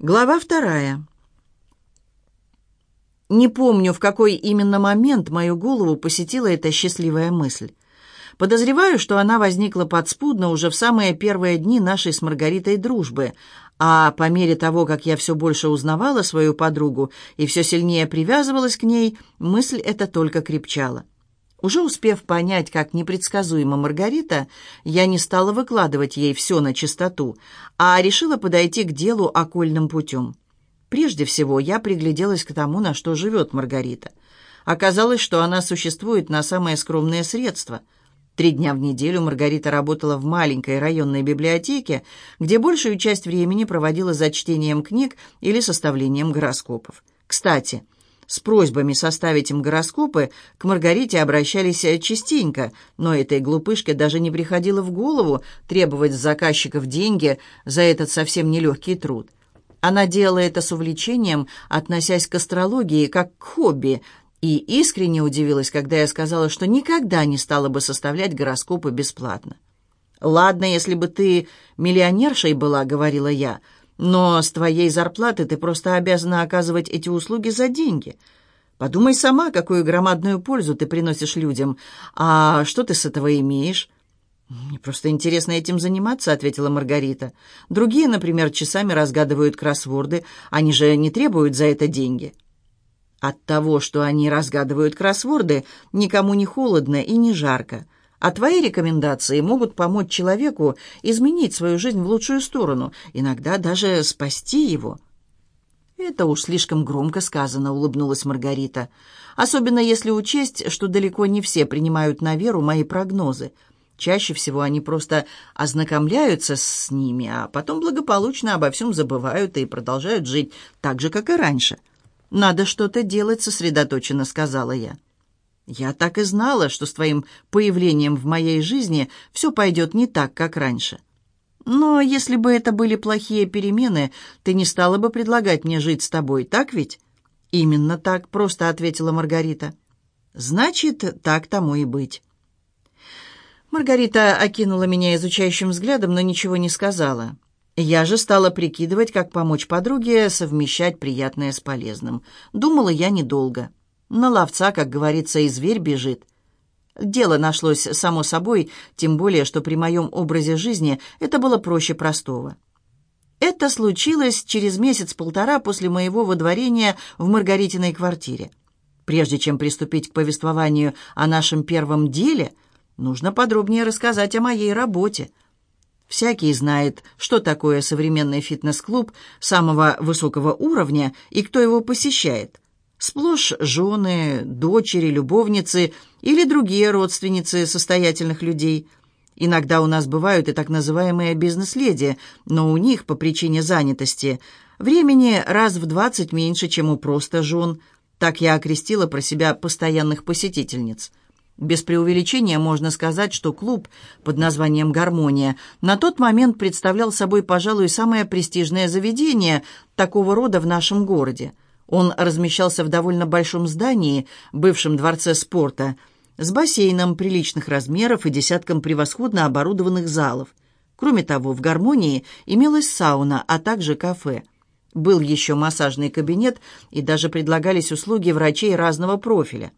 Глава вторая. Не помню, в какой именно момент мою голову посетила эта счастливая мысль. Подозреваю, что она возникла подспудно уже в самые первые дни нашей с Маргаритой дружбы, а по мере того, как я все больше узнавала свою подругу и все сильнее привязывалась к ней, мысль эта только крепчала. Уже успев понять, как непредсказуема Маргарита, я не стала выкладывать ей все на чистоту, а решила подойти к делу окольным путем. Прежде всего, я пригляделась к тому, на что живет Маргарита. Оказалось, что она существует на самые скромные средства. Три дня в неделю Маргарита работала в маленькой районной библиотеке, где большую часть времени проводила за чтением книг или составлением гороскопов. Кстати, с просьбами составить им гороскопы к Маргарите обращались частенько, но этой глупышке даже не приходило в голову требовать с заказчиков деньги за этот совсем нелегкий труд. Она делала это с увлечением, относясь к астрологии как к хобби, и искренне удивилась, когда я сказала, что никогда не стала бы составлять гороскопы бесплатно. «Ладно, если бы ты миллионершей была», — говорила я, — но с твоей зарплаты ты просто обязана оказывать эти услуги за деньги. Подумай сама, какую громадную пользу ты приносишь людям. А что ты с этого имеешь?» «Мне просто интересно этим заниматься», — ответила Маргарита. «Другие, например, часами разгадывают кроссворды. Они же не требуют за это деньги». От того, что они разгадывают кроссворды, никому не холодно и не жарко. А твои рекомендации могут помочь человеку изменить свою жизнь в лучшую сторону, иногда даже спасти его». «Это уж слишком громко сказано», — улыбнулась Маргарита. «Особенно если учесть, что далеко не все принимают на веру мои прогнозы. Чаще всего они просто ознакомляются с ними, а потом благополучно обо всем забывают и продолжают жить так же, как и раньше». «Надо что-то делать», — сосредоточенно сказала я. Я так и знала, что с твоим появлением в моей жизни все пойдет не так, как раньше. Но если бы это были плохие перемены, ты не стала бы предлагать мне жить с тобой, так ведь? Именно так, просто ответила Маргарита. Значит, так тому и быть. Маргарита окинула меня изучающим взглядом, но ничего не сказала. Я же стала прикидывать, как помочь подруге совмещать приятное с полезным. Думала я недолго. На ловца, как говорится, и зверь бежит. Дело нашлось само собой, тем более, что при моем образе жизни это было проще простого. Это случилось через месяц-полтора после моего водворения в Маргаритиной квартире. Прежде чем приступить к повествованию о нашем первом деле, нужно подробнее рассказать о моей работе. Всякий знает, что такое современный фитнес-клуб самого высокого уровня и кто его посещает – Сплошь жены, дочери, любовницы или другие родственницы состоятельных людей. Иногда у нас бывают и так называемые бизнес-леди, но у них, по причине занятости, времени раз в двадцать меньше, чем у просто жен. Так я окрестила про себя постоянных посетительниц. Без преувеличения можно сказать, что клуб под названием «Гармония» на тот момент представлял собой, пожалуй, самое престижное заведение такого рода в нашем городе – он размещался в довольно большом здании, бывшем дворце спорта, с бассейном приличных размеров и десятком превосходно оборудованных залов. Кроме того, в гармонии имелась сауна, а также кафе. Был еще массажный кабинет и даже предлагались услуги врачей разного профиля.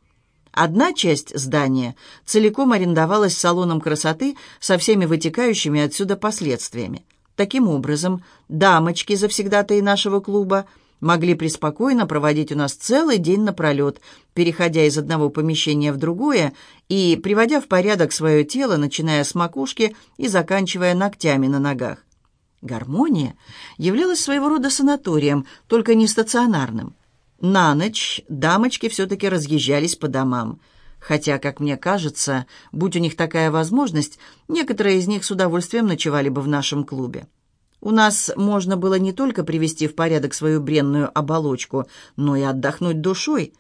Одна часть здания целиком арендовалась салоном красоты со всеми вытекающими отсюда последствиями. Таким образом, дамочки, завсегдатые нашего клуба, могли преспокойно проводить у нас целый день напролет, переходя из одного помещения в другое и приводя в порядок свое тело, начиная с макушки и заканчивая ногтями на ногах. Гармония являлась своего рода санаторием, только не стационарным. На ночь дамочки все-таки разъезжались по домам. Хотя, как мне кажется, будь у них такая возможность, некоторые из них с удовольствием ночевали бы в нашем клубе. У нас можно было не только привести в порядок свою бренную оболочку, но и отдохнуть душой.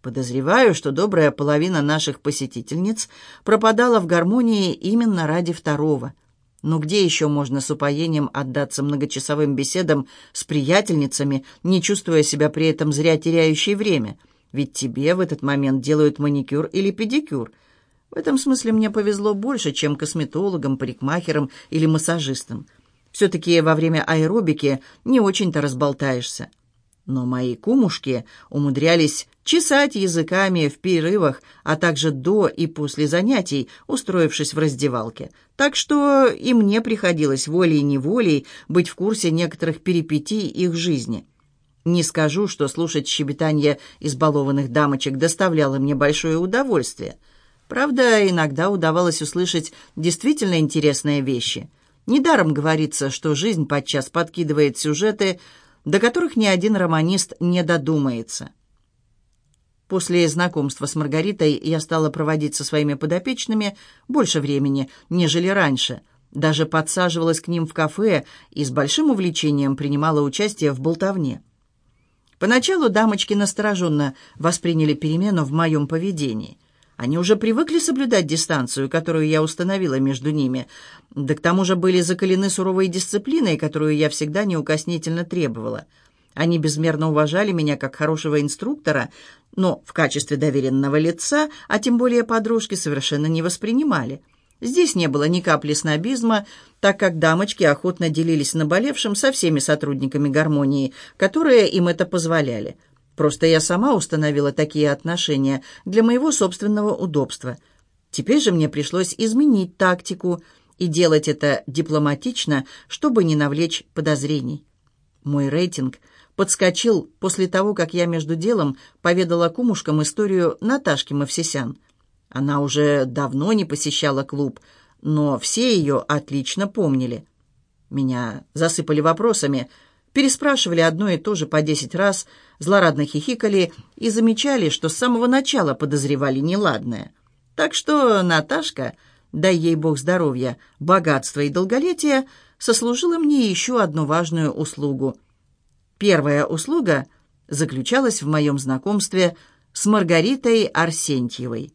Подозреваю, что добрая половина наших посетительниц пропадала в гармонии именно ради второго. Но где еще можно с упоением отдаться многочасовым беседам с приятельницами, не чувствуя себя при этом зря теряющей время? Ведь тебе в этот момент делают маникюр или педикюр. В этом смысле мне повезло больше, чем косметологам, парикмахерам или массажистам. Все-таки во время аэробики не очень-то разболтаешься. Но мои кумушки умудрялись чесать языками в перерывах, а также до и после занятий, устроившись в раздевалке. Так что и мне приходилось волей-неволей быть в курсе некоторых перипетий их жизни. Не скажу, что слушать щебетание избалованных дамочек доставляло мне большое удовольствие. Правда, иногда удавалось услышать действительно интересные вещи. Недаром говорится, что жизнь подчас подкидывает сюжеты, до которых ни один романист не додумается. После знакомства с Маргаритой я стала проводить со своими подопечными больше времени, нежели раньше. Даже подсаживалась к ним в кафе и с большим увлечением принимала участие в болтовне. Поначалу дамочки настороженно восприняли перемену в моем поведении – они уже привыкли соблюдать дистанцию, которую я установила между ними, да к тому же были закалены суровой дисциплиной, которую я всегда неукоснительно требовала. Они безмерно уважали меня как хорошего инструктора, но в качестве доверенного лица, а тем более подружки, совершенно не воспринимали. Здесь не было ни капли снобизма, так как дамочки охотно делились наболевшим со всеми сотрудниками гармонии, которые им это позволяли – Просто я сама установила такие отношения для моего собственного удобства. Теперь же мне пришлось изменить тактику и делать это дипломатично, чтобы не навлечь подозрений. Мой рейтинг подскочил после того, как я между делом поведала кумушкам историю Наташки Мавсисян. Она уже давно не посещала клуб, но все ее отлично помнили. Меня засыпали вопросами – переспрашивали одно и то же по десять раз, злорадно хихикали и замечали, что с самого начала подозревали неладное. Так что Наташка, дай ей бог здоровья, богатства и долголетия, сослужила мне еще одну важную услугу. Первая услуга заключалась в моем знакомстве с Маргаритой Арсентьевой.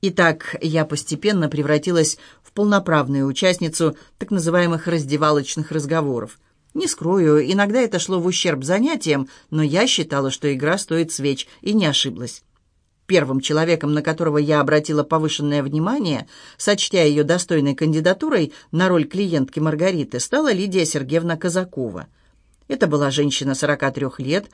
Итак, я постепенно превратилась в полноправную участницу так называемых раздевалочных разговоров. Не скрою, иногда это шло в ущерб занятиям, но я считала, что игра стоит свеч, и не ошиблась. Первым человеком, на которого я обратила повышенное внимание, сочтя ее достойной кандидатурой на роль клиентки Маргариты, стала Лидия Сергеевна Казакова. Это была женщина 43 лет,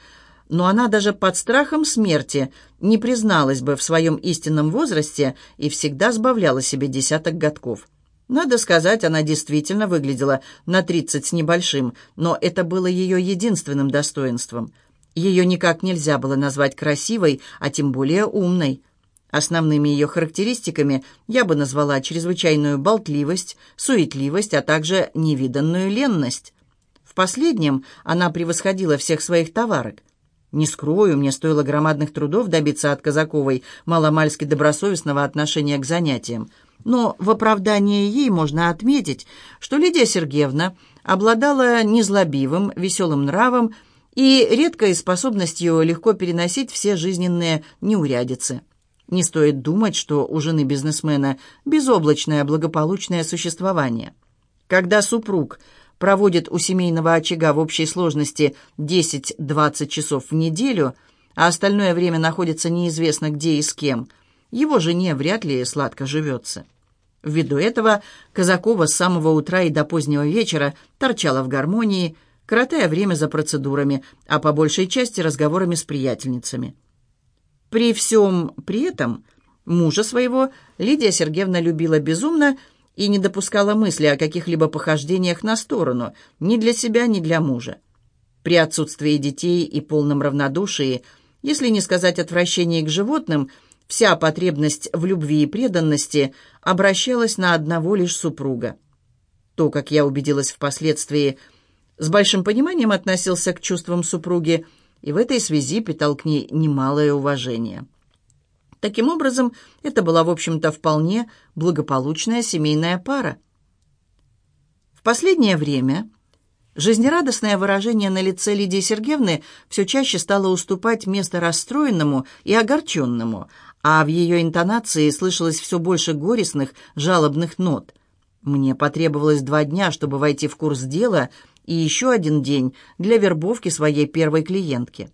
но она даже под страхом смерти не призналась бы в своем истинном возрасте и всегда сбавляла себе десяток годков. Надо сказать, она действительно выглядела на тридцать с небольшим, но это было ее единственным достоинством. Ее никак нельзя было назвать красивой, а тем более умной. Основными ее характеристиками я бы назвала чрезвычайную болтливость, суетливость, а также невиданную ленность. В последнем она превосходила всех своих товарок – не скрою, мне стоило громадных трудов добиться от Казаковой маломальски добросовестного отношения к занятиям. Но в оправдании ей можно отметить, что Лидия Сергеевна обладала незлобивым, веселым нравом и редкой способностью легко переносить все жизненные неурядицы. Не стоит думать, что у жены бизнесмена безоблачное благополучное существование. Когда супруг – проводит у семейного очага в общей сложности 10-20 часов в неделю, а остальное время находится неизвестно где и с кем, его жене вряд ли сладко живется. Ввиду этого Казакова с самого утра и до позднего вечера торчала в гармонии, коротая время за процедурами, а по большей части разговорами с приятельницами. При всем при этом мужа своего Лидия Сергеевна любила безумно и не допускала мысли о каких-либо похождениях на сторону, ни для себя, ни для мужа. При отсутствии детей и полном равнодушии, если не сказать отвращении к животным, вся потребность в любви и преданности обращалась на одного лишь супруга. То, как я убедилась впоследствии, с большим пониманием относился к чувствам супруги и в этой связи питал к ней немалое уважение. Таким образом, это была, в общем-то, вполне благополучная семейная пара. В последнее время жизнерадостное выражение на лице Лидии Сергеевны все чаще стало уступать место расстроенному и огорченному, а в ее интонации слышалось все больше горестных, жалобных нот. Мне потребовалось два дня, чтобы войти в курс дела, и еще один день для вербовки своей первой клиентки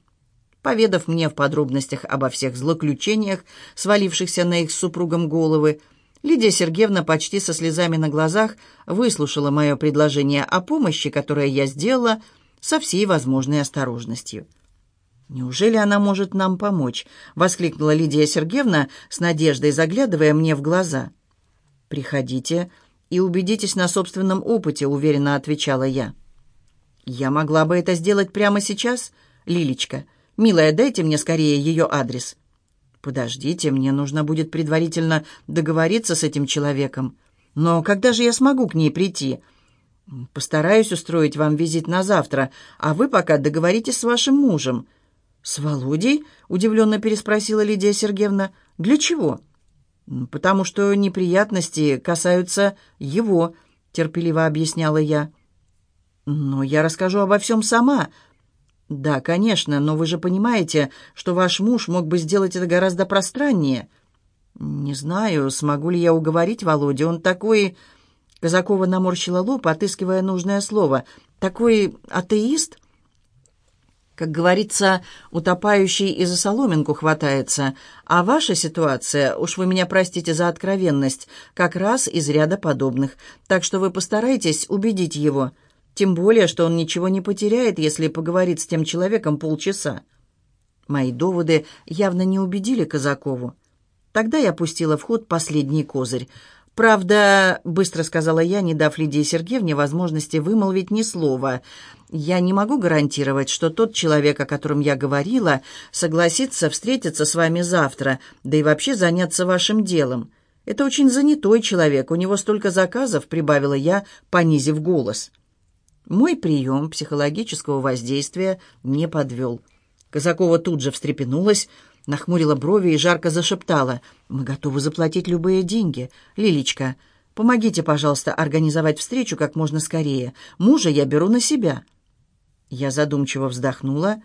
поведав мне в подробностях обо всех злоключениях, свалившихся на их с супругом головы, Лидия Сергеевна почти со слезами на глазах выслушала мое предложение о помощи, которое я сделала со всей возможной осторожностью. «Неужели она может нам помочь?» — воскликнула Лидия Сергеевна с надеждой, заглядывая мне в глаза. «Приходите и убедитесь на собственном опыте», — уверенно отвечала я. «Я могла бы это сделать прямо сейчас, Лилечка. Милая, дайте мне скорее ее адрес». «Подождите, мне нужно будет предварительно договориться с этим человеком. Но когда же я смогу к ней прийти?» «Постараюсь устроить вам визит на завтра, а вы пока договоритесь с вашим мужем». «С Володей?» — удивленно переспросила Лидия Сергеевна. «Для чего?» «Потому что неприятности касаются его», — терпеливо объясняла я. «Но я расскажу обо всем сама», «Да, конечно, но вы же понимаете, что ваш муж мог бы сделать это гораздо пространнее». «Не знаю, смогу ли я уговорить Володю. Он такой...» Казакова наморщила лоб, отыскивая нужное слово. «Такой атеист?» Как говорится, утопающий и за соломинку хватается. А ваша ситуация, уж вы меня простите за откровенность, как раз из ряда подобных. Так что вы постарайтесь убедить его. Тем более, что он ничего не потеряет, если поговорит с тем человеком полчаса. Мои доводы явно не убедили Казакову. Тогда я пустила в ход последний козырь. «Правда», — быстро сказала я, не дав Лидии Сергеевне возможности вымолвить ни слова, «я не могу гарантировать, что тот человек, о котором я говорила, согласится встретиться с вами завтра, да и вообще заняться вашим делом. Это очень занятой человек, у него столько заказов», — прибавила я, понизив голос. Мой прием психологического воздействия не подвел. Казакова тут же встрепенулась, нахмурила брови и жарко зашептала. «Мы готовы заплатить любые деньги. Лилечка, помогите, пожалуйста, организовать встречу как можно скорее. Мужа я беру на себя». Я задумчиво вздохнула,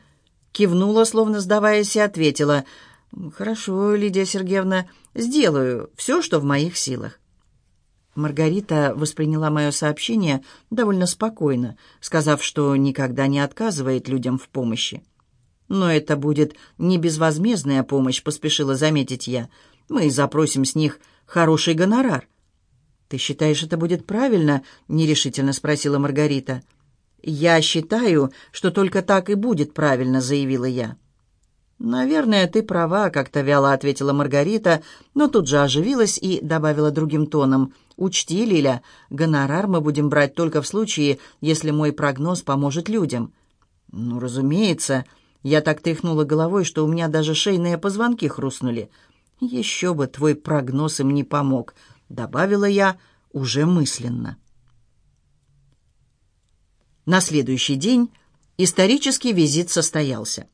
кивнула, словно сдаваясь, и ответила. «Хорошо, Лидия Сергеевна, сделаю все, что в моих силах». Маргарита восприняла мое сообщение довольно спокойно, сказав, что никогда не отказывает людям в помощи. «Но это будет не безвозмездная помощь», — поспешила заметить я. «Мы запросим с них хороший гонорар». «Ты считаешь, это будет правильно?» — нерешительно спросила Маргарита. «Я считаю, что только так и будет правильно», — заявила я. «Наверное, ты права», — как-то вяло ответила Маргарита, но тут же оживилась и добавила другим тоном. «Учти, Лиля, гонорар мы будем брать только в случае, если мой прогноз поможет людям». «Ну, разумеется». Я так тряхнула головой, что у меня даже шейные позвонки хрустнули. «Еще бы твой прогноз им не помог», — добавила я уже мысленно. На следующий день исторический визит состоялся.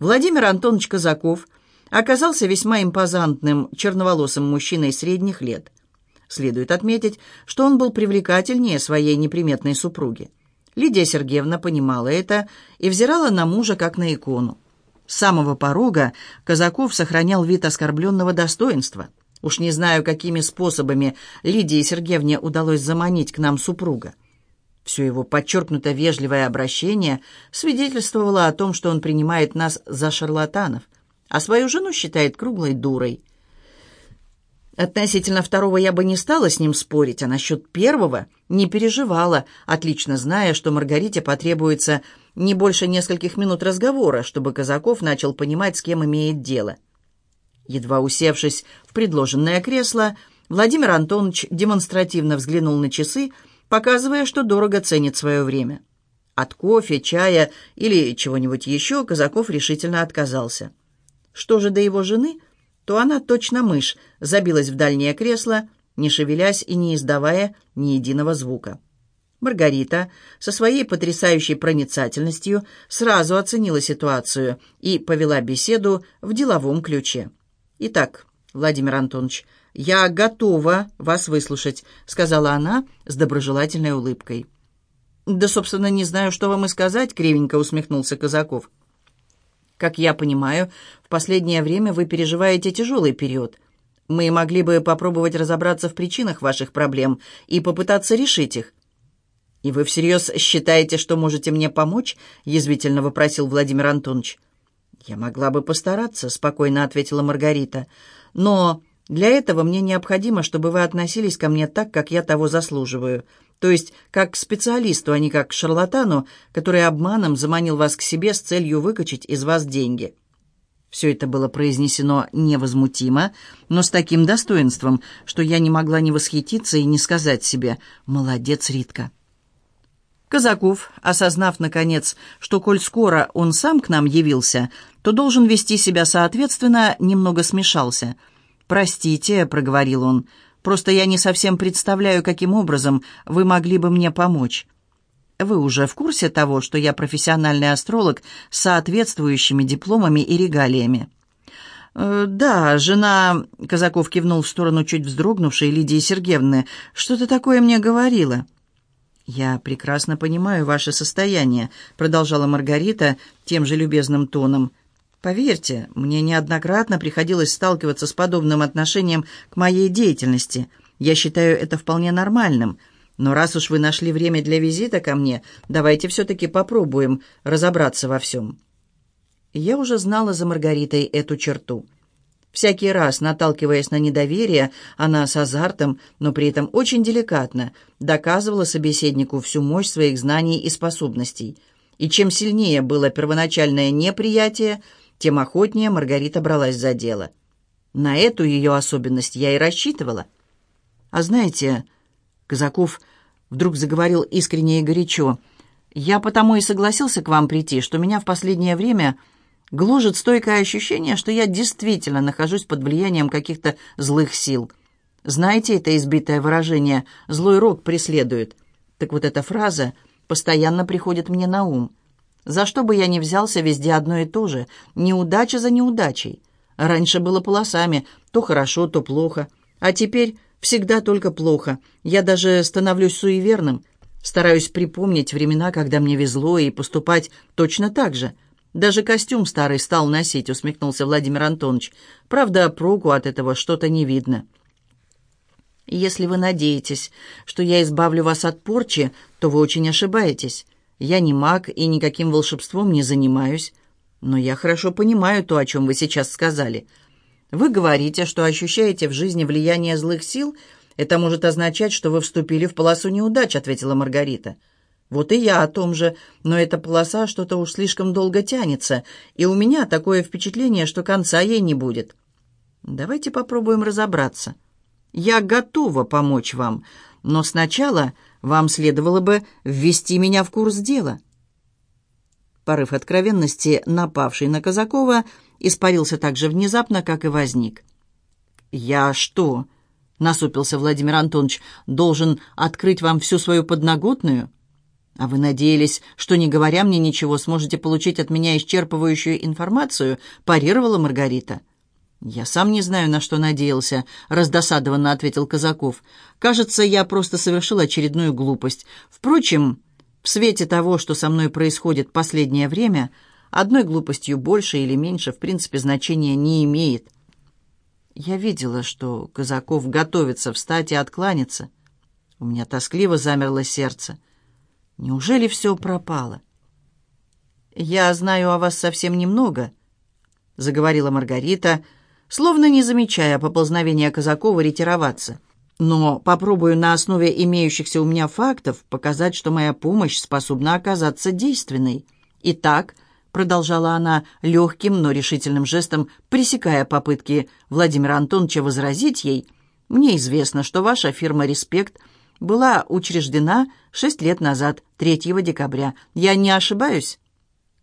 Владимир Антонович Казаков оказался весьма импозантным черноволосым мужчиной средних лет. Следует отметить, что он был привлекательнее своей неприметной супруги. Лидия Сергеевна понимала это и взирала на мужа как на икону. С самого порога Казаков сохранял вид оскорбленного достоинства. Уж не знаю, какими способами Лидии Сергеевне удалось заманить к нам супруга. Все его подчеркнуто вежливое обращение свидетельствовало о том, что он принимает нас за шарлатанов, а свою жену считает круглой дурой. Относительно второго я бы не стала с ним спорить, а насчет первого не переживала, отлично зная, что Маргарите потребуется не больше нескольких минут разговора, чтобы Казаков начал понимать, с кем имеет дело. Едва усевшись в предложенное кресло, Владимир Антонович демонстративно взглянул на часы, показывая, что дорого ценит свое время. От кофе, чая или чего-нибудь еще Казаков решительно отказался. Что же до его жены, то она точно мышь, забилась в дальнее кресло, не шевелясь и не издавая ни единого звука. Маргарита со своей потрясающей проницательностью сразу оценила ситуацию и повела беседу в деловом ключе. «Итак, Владимир Антонович, «Я готова вас выслушать», — сказала она с доброжелательной улыбкой. «Да, собственно, не знаю, что вам и сказать», — кривенько усмехнулся Казаков. «Как я понимаю, в последнее время вы переживаете тяжелый период. Мы могли бы попробовать разобраться в причинах ваших проблем и попытаться решить их». «И вы всерьез считаете, что можете мне помочь?» — язвительно вопросил Владимир Антонович. «Я могла бы постараться», — спокойно ответила Маргарита. «Но Для этого мне необходимо, чтобы вы относились ко мне так, как я того заслуживаю. То есть как к специалисту, а не как к шарлатану, который обманом заманил вас к себе с целью выкачать из вас деньги». Все это было произнесено невозмутимо, но с таким достоинством, что я не могла не восхититься и не сказать себе «Молодец, Ритка». Казаков, осознав, наконец, что, коль скоро он сам к нам явился, то должен вести себя соответственно, немного смешался. «Простите», — проговорил он, — «просто я не совсем представляю, каким образом вы могли бы мне помочь». Вы уже в курсе того, что я профессиональный астролог с соответствующими дипломами и регалиями?» «Э, «Да, жена...» — Казаков кивнул в сторону чуть вздрогнувшей Лидии Сергеевны. «Что-то такое мне говорила». «Я прекрасно понимаю ваше состояние», — продолжала Маргарита тем же любезным тоном. «Поверьте, мне неоднократно приходилось сталкиваться с подобным отношением к моей деятельности. Я считаю это вполне нормальным». Но раз уж вы нашли время для визита ко мне, давайте все-таки попробуем разобраться во всем». Я уже знала за Маргаритой эту черту. Всякий раз, наталкиваясь на недоверие, она с азартом, но при этом очень деликатно, доказывала собеседнику всю мощь своих знаний и способностей. И чем сильнее было первоначальное неприятие, тем охотнее Маргарита бралась за дело. На эту ее особенность я и рассчитывала. А знаете, Казаков вдруг заговорил искренне и горячо. «Я потому и согласился к вам прийти, что меня в последнее время гложет стойкое ощущение, что я действительно нахожусь под влиянием каких-то злых сил. Знаете это избитое выражение «злой рок преследует»? Так вот эта фраза постоянно приходит мне на ум. За что бы я ни взялся, везде одно и то же. Неудача за неудачей. Раньше было полосами, то хорошо, то плохо. А теперь Всегда только плохо. Я даже становлюсь суеверным. Стараюсь припомнить времена, когда мне везло, и поступать точно так же. Даже костюм старый стал носить, усмехнулся Владимир Антонович. Правда, проку от этого что-то не видно. Если вы надеетесь, что я избавлю вас от порчи, то вы очень ошибаетесь. Я не маг и никаким волшебством не занимаюсь. Но я хорошо понимаю то, о чем вы сейчас сказали — вы говорите, что ощущаете в жизни влияние злых сил. Это может означать, что вы вступили в полосу неудач, ответила Маргарита. Вот и я о том же, но эта полоса что-то уж слишком долго тянется, и у меня такое впечатление, что конца ей не будет. Давайте попробуем разобраться. Я готова помочь вам, но сначала вам следовало бы ввести меня в курс дела. Порыв откровенности, напавший на Казакова, испарился так же внезапно, как и возник. «Я что?» — насупился Владимир Антонович. «Должен открыть вам всю свою подноготную?» «А вы надеялись, что, не говоря мне ничего, сможете получить от меня исчерпывающую информацию?» — парировала Маргарита. «Я сам не знаю, на что надеялся», — раздосадованно ответил Казаков. «Кажется, я просто совершил очередную глупость. Впрочем, в свете того, что со мной происходит последнее время, Одной глупостью больше или меньше, в принципе, значения не имеет. Я видела, что Казаков готовится встать и откланяться. У меня тоскливо замерло сердце. Неужели все пропало? «Я знаю о вас совсем немного», — заговорила Маргарита, словно не замечая поползновения Казакова ретироваться. «Но попробую на основе имеющихся у меня фактов показать, что моя помощь способна оказаться действенной. Итак, продолжала она легким, но решительным жестом, пресекая попытки Владимира Антоновича возразить ей, «Мне известно, что ваша фирма «Респект» была учреждена шесть лет назад, 3 декабря. Я не ошибаюсь?»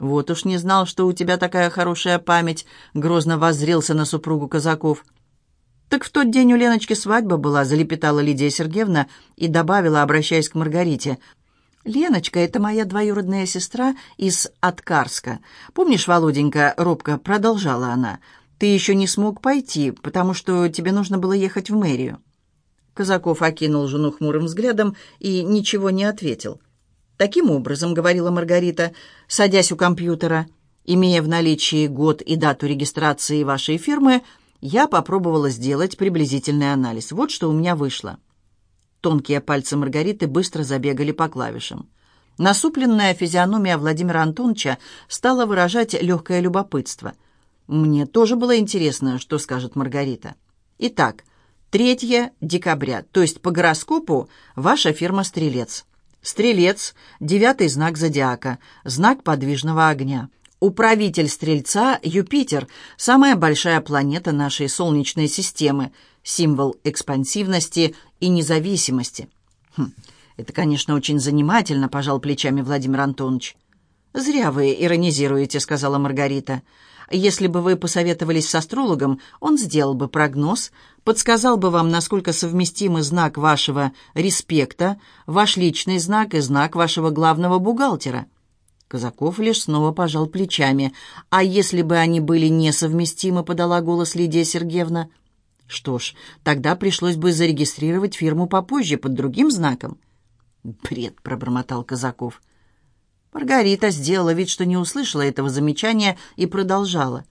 «Вот уж не знал, что у тебя такая хорошая память», — грозно воззрелся на супругу Казаков. «Так в тот день у Леночки свадьба была», — залепетала Лидия Сергеевна и добавила, обращаясь к Маргарите. «Леночка — это моя двоюродная сестра из Откарска. Помнишь, Володенька, — робко продолжала она, — ты еще не смог пойти, потому что тебе нужно было ехать в мэрию». Казаков окинул жену хмурым взглядом и ничего не ответил. «Таким образом, — говорила Маргарита, садясь у компьютера, — имея в наличии год и дату регистрации вашей фирмы, я попробовала сделать приблизительный анализ. Вот что у меня вышло». Тонкие пальцы Маргариты быстро забегали по клавишам. Насупленная физиономия Владимира Антоновича стала выражать легкое любопытство. «Мне тоже было интересно, что скажет Маргарита». Итак, 3 декабря, то есть по гороскопу ваша фирма «Стрелец». Стрелец – девятый знак зодиака, знак подвижного огня. Управитель Стрельца – Юпитер, самая большая планета нашей Солнечной системы, символ экспансивности и независимости. Хм, это, конечно, очень занимательно, пожал плечами Владимир Антонович. «Зря вы иронизируете», — сказала Маргарита. «Если бы вы посоветовались с астрологом, он сделал бы прогноз, подсказал бы вам, насколько совместимы знак вашего респекта, ваш личный знак и знак вашего главного бухгалтера». Казаков лишь снова пожал плечами. «А если бы они были несовместимы?» — подала голос Лидия Сергеевна. «Что ж, тогда пришлось бы зарегистрировать фирму попозже, под другим знаком». «Бред!» — пробормотал Казаков. Маргарита сделала вид, что не услышала этого замечания и продолжала.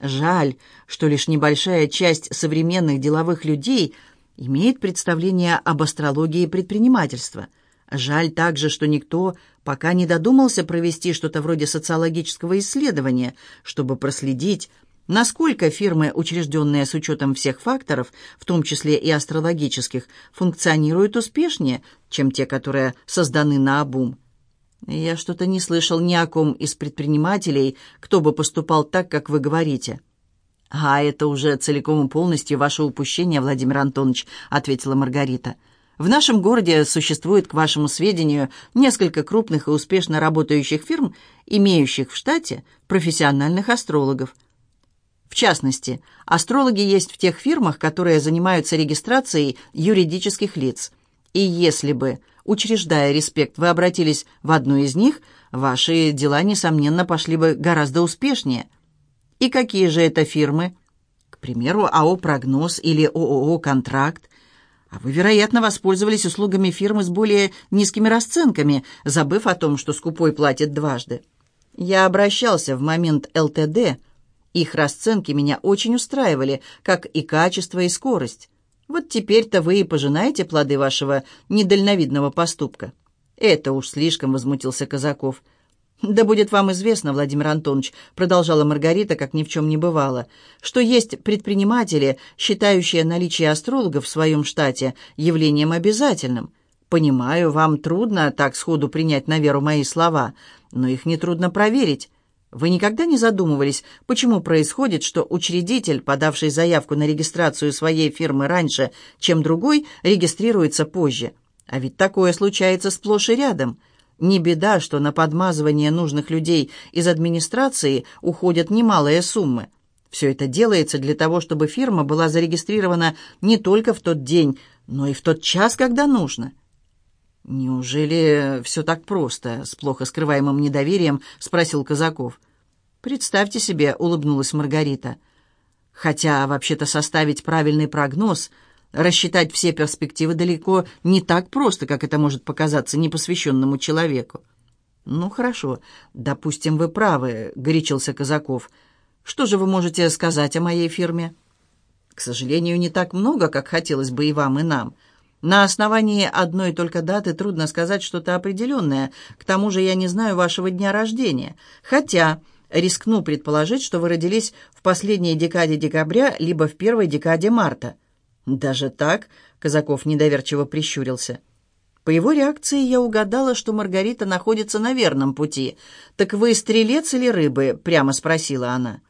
«Жаль, что лишь небольшая часть современных деловых людей имеет представление об астрологии предпринимательства». Жаль также, что никто пока не додумался провести что-то вроде социологического исследования, чтобы проследить, насколько фирмы, учрежденные с учетом всех факторов, в том числе и астрологических, функционируют успешнее, чем те, которые созданы на обум. Я что-то не слышал ни о ком из предпринимателей, кто бы поступал так, как вы говорите. «А это уже целиком и полностью ваше упущение, Владимир Антонович», — ответила Маргарита. В нашем городе существует, к вашему сведению, несколько крупных и успешно работающих фирм, имеющих в штате профессиональных астрологов. В частности, астрологи есть в тех фирмах, которые занимаются регистрацией юридических лиц. И если бы, учреждая респект, вы обратились в одну из них, ваши дела, несомненно, пошли бы гораздо успешнее. И какие же это фирмы? К примеру, АО «Прогноз» или ООО «Контракт», а вы, вероятно, воспользовались услугами фирмы с более низкими расценками, забыв о том, что скупой платит дважды. Я обращался в момент ЛТД. Их расценки меня очень устраивали, как и качество и скорость. Вот теперь-то вы и пожинаете плоды вашего недальновидного поступка. Это уж слишком, возмутился Казаков. «Да будет вам известно, Владимир Антонович», — продолжала Маргарита, как ни в чем не бывало, «что есть предприниматели, считающие наличие астрологов в своем штате явлением обязательным. Понимаю, вам трудно так сходу принять на веру мои слова, но их нетрудно проверить. Вы никогда не задумывались, почему происходит, что учредитель, подавший заявку на регистрацию своей фирмы раньше, чем другой, регистрируется позже? А ведь такое случается сплошь и рядом». Не беда, что на подмазывание нужных людей из администрации уходят немалые суммы. Все это делается для того, чтобы фирма была зарегистрирована не только в тот день, но и в тот час, когда нужно. «Неужели все так просто?» — с плохо скрываемым недоверием спросил Казаков. «Представьте себе», — улыбнулась Маргарита. «Хотя, вообще-то, составить правильный прогноз — Рассчитать все перспективы далеко не так просто, как это может показаться непосвященному человеку. «Ну, хорошо, допустим, вы правы», — горячился Казаков. «Что же вы можете сказать о моей фирме?» «К сожалению, не так много, как хотелось бы и вам, и нам. На основании одной только даты трудно сказать что-то определенное. К тому же я не знаю вашего дня рождения. Хотя рискну предположить, что вы родились в последней декаде декабря либо в первой декаде марта». «Даже так?» — Казаков недоверчиво прищурился. По его реакции я угадала, что Маргарита находится на верном пути. «Так вы стрелец или рыбы?» — прямо спросила она.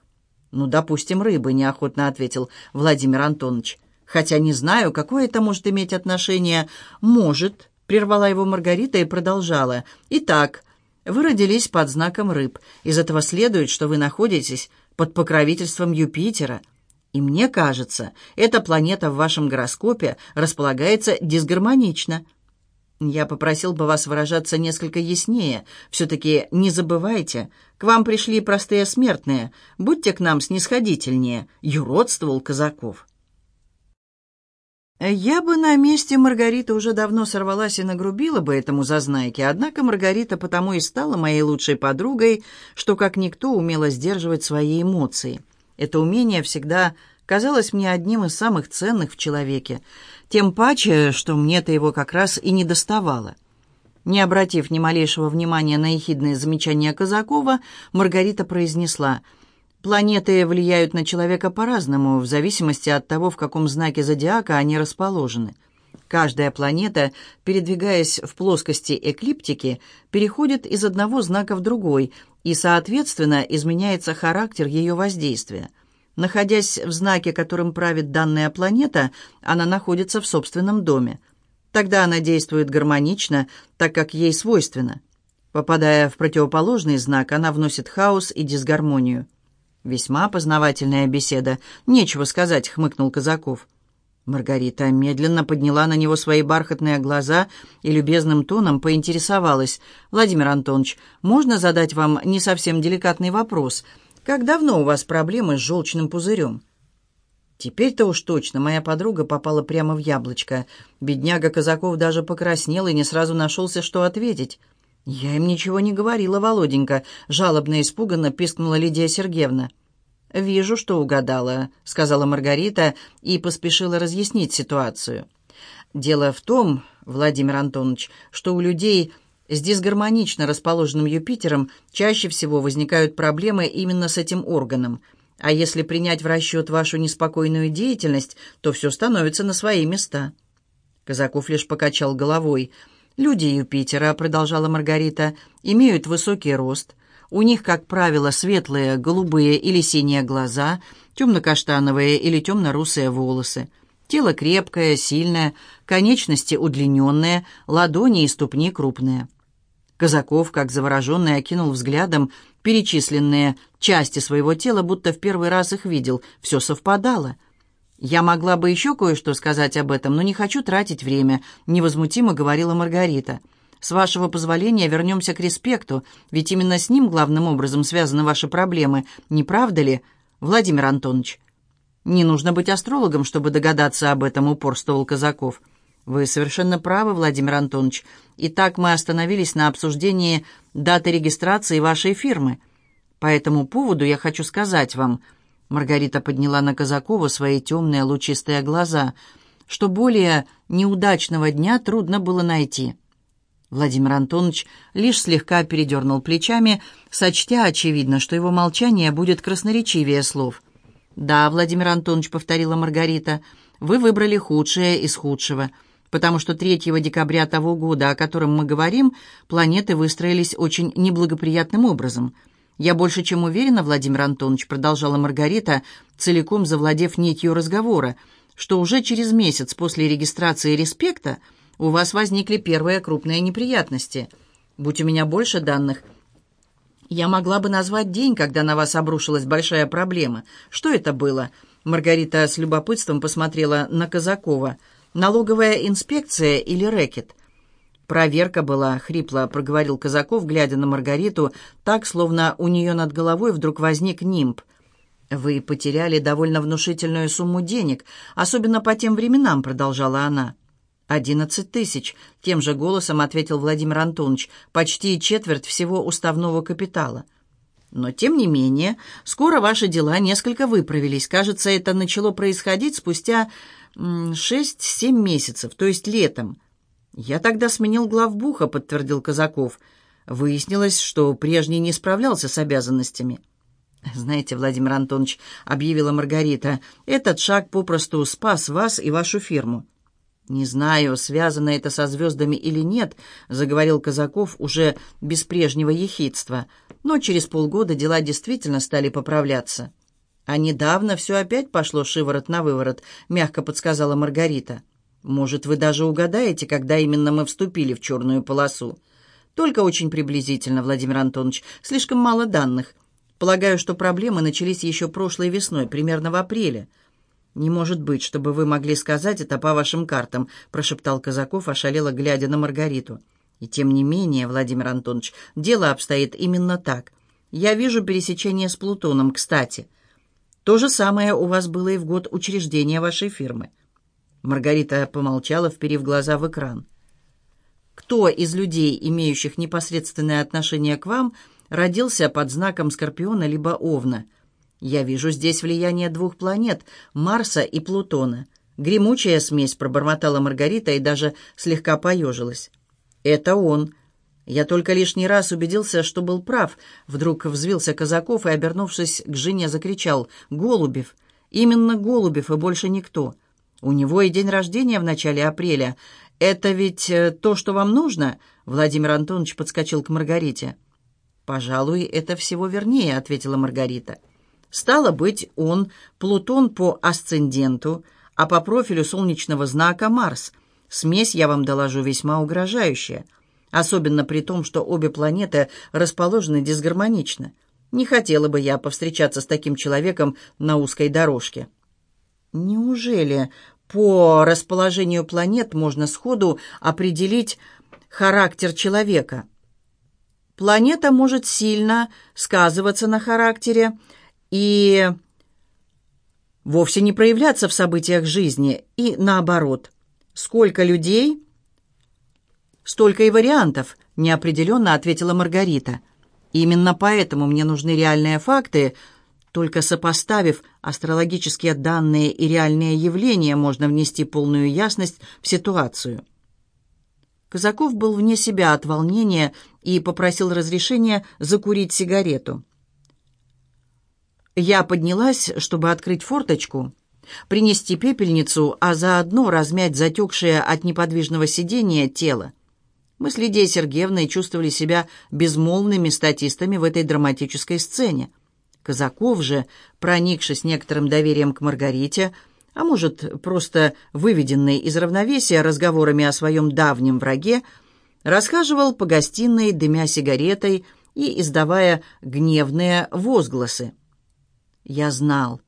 «Ну, допустим, рыбы», — неохотно ответил Владимир Антонович. «Хотя не знаю, какое это может иметь отношение». «Может», — прервала его Маргарита и продолжала. «Итак, вы родились под знаком рыб. Из этого следует, что вы находитесь под покровительством Юпитера». И мне кажется, эта планета в вашем гороскопе располагается дисгармонично. Я попросил бы вас выражаться несколько яснее. Все-таки не забывайте, к вам пришли простые смертные. Будьте к нам снисходительнее», — юродствовал Казаков. Я бы на месте Маргариты уже давно сорвалась и нагрубила бы этому зазнайке, однако Маргарита потому и стала моей лучшей подругой, что как никто умела сдерживать свои эмоции. Это умение всегда казалось мне одним из самых ценных в человеке, тем паче, что мне-то его как раз и не доставало. Не обратив ни малейшего внимания на ехидное замечание Казакова, Маргарита произнесла, Планеты влияют на человека по-разному, в зависимости от того, в каком знаке зодиака они расположены. Каждая планета, передвигаясь в плоскости эклиптики, переходит из одного знака в другой, и, соответственно, изменяется характер ее воздействия. Находясь в знаке, которым правит данная планета, она находится в собственном доме. Тогда она действует гармонично, так как ей свойственно. Попадая в противоположный знак, она вносит хаос и дисгармонию. «Весьма познавательная беседа. Нечего сказать», — хмыкнул Казаков. Маргарита медленно подняла на него свои бархатные глаза и любезным тоном поинтересовалась. «Владимир Антонович, можно задать вам не совсем деликатный вопрос? Как давно у вас проблемы с желчным пузырем?» Теперь-то уж точно моя подруга попала прямо в яблочко. Бедняга Казаков даже покраснел и не сразу нашелся, что ответить. «Я им ничего не говорила, Володенька», — жалобно и испуганно пискнула Лидия Сергеевна. «Вижу, что угадала», — сказала Маргарита и поспешила разъяснить ситуацию. «Дело в том, Владимир Антонович, что у людей с дисгармонично расположенным Юпитером чаще всего возникают проблемы именно с этим органом. А если принять в расчет вашу неспокойную деятельность, то все становится на свои места». Казаков лишь покачал головой. «Люди Юпитера», — продолжала Маргарита, — «имеют высокий рост» У них, как правило, светлые, голубые или синие глаза, темно-каштановые или темно-русые волосы. Тело крепкое, сильное, конечности удлиненные, ладони и ступни крупные. Казаков, как завороженный, окинул взглядом перечисленные части своего тела, будто в первый раз их видел. Все совпадало. «Я могла бы еще кое-что сказать об этом, но не хочу тратить время», — невозмутимо говорила Маргарита. С вашего позволения вернемся к респекту, ведь именно с ним главным образом связаны ваши проблемы, не правда ли, Владимир Антонович?» «Не нужно быть астрологом, чтобы догадаться об этом», — упорствовал Казаков. «Вы совершенно правы, Владимир Антонович. Итак, мы остановились на обсуждении даты регистрации вашей фирмы. По этому поводу я хочу сказать вам...» Маргарита подняла на Казакова свои темные лучистые глаза, что более неудачного дня трудно было найти. Владимир Антонович лишь слегка передернул плечами, сочтя, очевидно, что его молчание будет красноречивее слов. «Да, Владимир Антонович», — повторила Маргарита, — «вы выбрали худшее из худшего, потому что 3 декабря того года, о котором мы говорим, планеты выстроились очень неблагоприятным образом». «Я больше чем уверена, Владимир Антонович», — продолжала Маргарита, целиком завладев нитью разговора, «что уже через месяц после регистрации «Респекта» у вас возникли первые крупные неприятности. Будь у меня больше данных, я могла бы назвать день, когда на вас обрушилась большая проблема. Что это было?» Маргарита с любопытством посмотрела на Казакова. «Налоговая инспекция или рэкет?» «Проверка была», — хрипло проговорил Казаков, глядя на Маргариту, так, словно у нее над головой вдруг возник нимб. «Вы потеряли довольно внушительную сумму денег, особенно по тем временам», — продолжала она. «Одиннадцать тысяч», — тем же голосом ответил Владимир Антонович, «почти четверть всего уставного капитала». «Но, тем не менее, скоро ваши дела несколько выправились. Кажется, это начало происходить спустя шесть-семь месяцев, то есть летом». «Я тогда сменил главбуха», — подтвердил Казаков. Выяснилось, что прежний не справлялся с обязанностями. «Знаете, Владимир Антонович», — объявила Маргарита, — «этот шаг попросту спас вас и вашу фирму». «Не знаю, связано это со звездами или нет», — заговорил Казаков уже без прежнего ехидства. «Но через полгода дела действительно стали поправляться». «А недавно все опять пошло шиворот на выворот», — мягко подсказала Маргарита. «Может, вы даже угадаете, когда именно мы вступили в черную полосу?» «Только очень приблизительно, Владимир Антонович. Слишком мало данных. Полагаю, что проблемы начались еще прошлой весной, примерно в апреле». «Не может быть, чтобы вы могли сказать это по вашим картам», прошептал Казаков, ошалело глядя на Маргариту. «И тем не менее, Владимир Антонович, дело обстоит именно так. Я вижу пересечение с Плутоном, кстати. То же самое у вас было и в год учреждения вашей фирмы». Маргарита помолчала, вперив глаза в экран. «Кто из людей, имеющих непосредственное отношение к вам, родился под знаком Скорпиона либо Овна?» «Я вижу здесь влияние двух планет, Марса и Плутона». Гремучая смесь пробормотала Маргарита и даже слегка поежилась. «Это он. Я только лишний раз убедился, что был прав. Вдруг взвился Казаков и, обернувшись к жене, закричал «Голубев! Именно Голубев и больше никто! У него и день рождения в начале апреля. Это ведь э, то, что вам нужно?» Владимир Антонович подскочил к Маргарите. «Пожалуй, это всего вернее», — ответила Маргарита. «Стало быть, он Плутон по асценденту, а по профилю солнечного знака Марс. Смесь, я вам доложу, весьма угрожающая» особенно при том, что обе планеты расположены дисгармонично. Не хотела бы я повстречаться с таким человеком на узкой дорожке. Неужели по расположению планет можно сходу определить характер человека? Планета может сильно сказываться на характере и вовсе не проявляться в событиях жизни, и наоборот. Сколько людей «Столько и вариантов», — неопределенно ответила Маргарита. «Именно поэтому мне нужны реальные факты. Только сопоставив астрологические данные и реальные явления, можно внести полную ясность в ситуацию». Казаков был вне себя от волнения и попросил разрешения закурить сигарету. Я поднялась, чтобы открыть форточку, принести пепельницу, а заодно размять затекшее от неподвижного сидения тело. Мы с Лидией Сергеевной чувствовали себя безмолвными статистами в этой драматической сцене. Казаков же, проникшись некоторым доверием к Маргарите, а может, просто выведенный из равновесия разговорами о своем давнем враге, расхаживал по гостиной, дымя сигаретой и издавая гневные возгласы. «Я знал,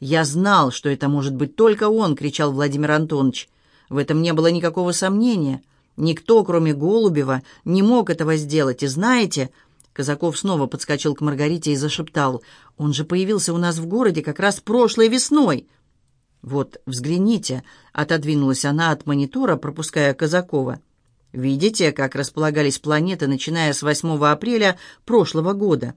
я знал, что это может быть только он!» — кричал Владимир Антонович. В этом не было никакого сомнения. Никто, кроме Голубева, не мог этого сделать. И знаете...» Казаков снова подскочил к Маргарите и зашептал. «Он же появился у нас в городе как раз прошлой весной». «Вот, взгляните», — отодвинулась она от монитора, пропуская Казакова. «Видите, как располагались планеты, начиная с 8 апреля прошлого года?»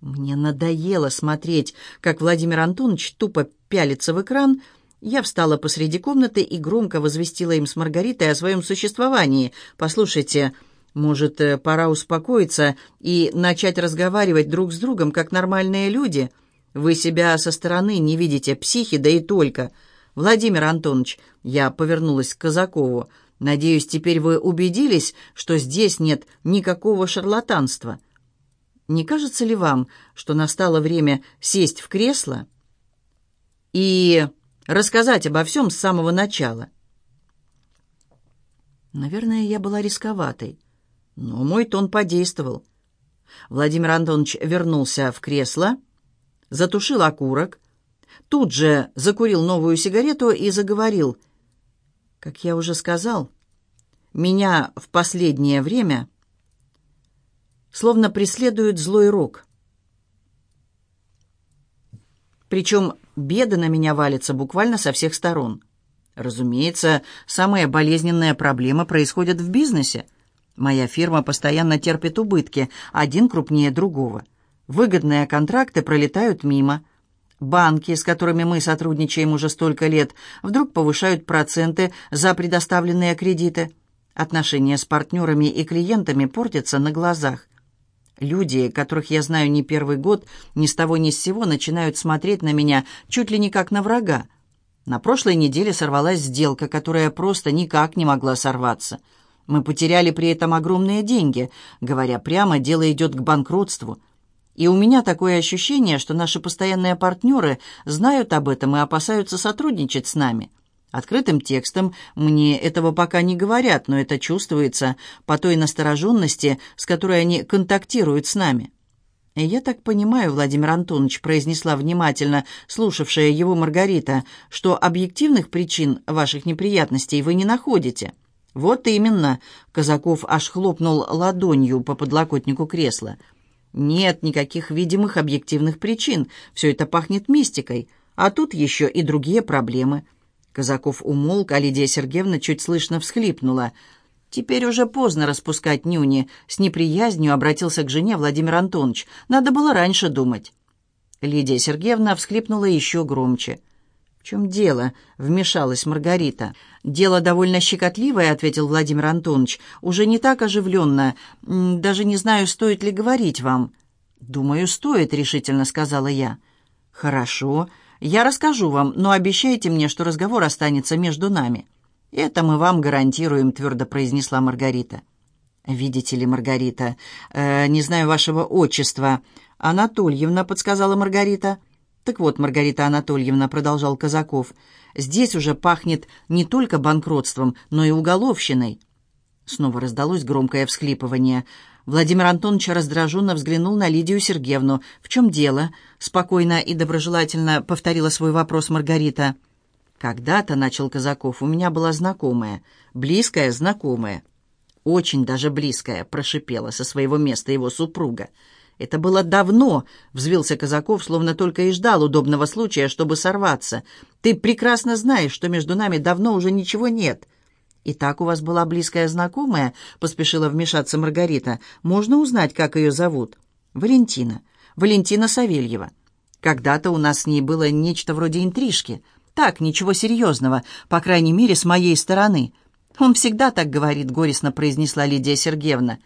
Мне надоело смотреть, как Владимир Антонович тупо пялится в экран, — я встала посреди комнаты и громко возвестила им с Маргаритой о своем существовании. «Послушайте, может, э, пора успокоиться и начать разговаривать друг с другом, как нормальные люди? Вы себя со стороны не видите, психи, да и только. Владимир Антонович, я повернулась к Казакову. Надеюсь, теперь вы убедились, что здесь нет никакого шарлатанства. Не кажется ли вам, что настало время сесть в кресло и рассказать обо всем с самого начала. Наверное, я была рисковатой, но мой тон подействовал. Владимир Антонович вернулся в кресло, затушил окурок, тут же закурил новую сигарету и заговорил. Как я уже сказал, меня в последнее время словно преследует злой рок. Причем беды на меня валятся буквально со всех сторон. Разумеется, самые болезненные проблемы происходят в бизнесе. Моя фирма постоянно терпит убытки, один крупнее другого. Выгодные контракты пролетают мимо. Банки, с которыми мы сотрудничаем уже столько лет, вдруг повышают проценты за предоставленные кредиты. Отношения с партнерами и клиентами портятся на глазах. Люди, которых я знаю не первый год, ни с того ни с сего начинают смотреть на меня чуть ли не как на врага. На прошлой неделе сорвалась сделка, которая просто никак не могла сорваться. Мы потеряли при этом огромные деньги. Говоря прямо, дело идет к банкротству. И у меня такое ощущение, что наши постоянные партнеры знают об этом и опасаются сотрудничать с нами. Открытым текстом мне этого пока не говорят, но это чувствуется по той настороженности, с которой они контактируют с нами. «Я так понимаю, Владимир Антонович», — произнесла внимательно слушавшая его Маргарита, «что объективных причин ваших неприятностей вы не находите». «Вот именно», — Казаков аж хлопнул ладонью по подлокотнику кресла. «Нет никаких видимых объективных причин. Все это пахнет мистикой. А тут еще и другие проблемы. Казаков умолк, а Лидия Сергеевна чуть слышно всхлипнула. «Теперь уже поздно распускать нюни», — с неприязнью обратился к жене Владимир Антонович. «Надо было раньше думать». Лидия Сергеевна всхлипнула еще громче. «В чем дело?» — вмешалась Маргарита. «Дело довольно щекотливое», — ответил Владимир Антонович. «Уже не так оживленно. Даже не знаю, стоит ли говорить вам». «Думаю, стоит», — решительно сказала я. «Хорошо. Я расскажу вам, но обещайте мне, что разговор останется между нами». «Это мы вам гарантируем», — твердо произнесла Маргарита. «Видите ли, Маргарита, э, не знаю вашего отчества». «Анатольевна», — подсказала Маргарита. «Так вот, Маргарита Анатольевна», — продолжал Казаков, — «здесь уже пахнет не только банкротством, но и уголовщиной». Снова раздалось громкое всхлипывание. Владимир Антонович раздраженно взглянул на Лидию Сергеевну. «В чем дело?» — спокойно и доброжелательно повторила свой вопрос Маргарита. «Когда-то, — начал Казаков, — у меня была знакомая, близкая знакомая». «Очень даже близкая», — прошипела со своего места его супруга. «Это было давно», — взвился Казаков, словно только и ждал удобного случая, чтобы сорваться. «Ты прекрасно знаешь, что между нами давно уже ничего нет». «И так у вас была близкая знакомая?» — поспешила вмешаться Маргарита. «Можно узнать, как ее зовут?» «Валентина. Валентина Савельева. Когда-то у нас с ней было нечто вроде интрижки. Так, ничего серьезного, по крайней мере, с моей стороны». «Он всегда так говорит», — горестно произнесла Лидия Сергеевна.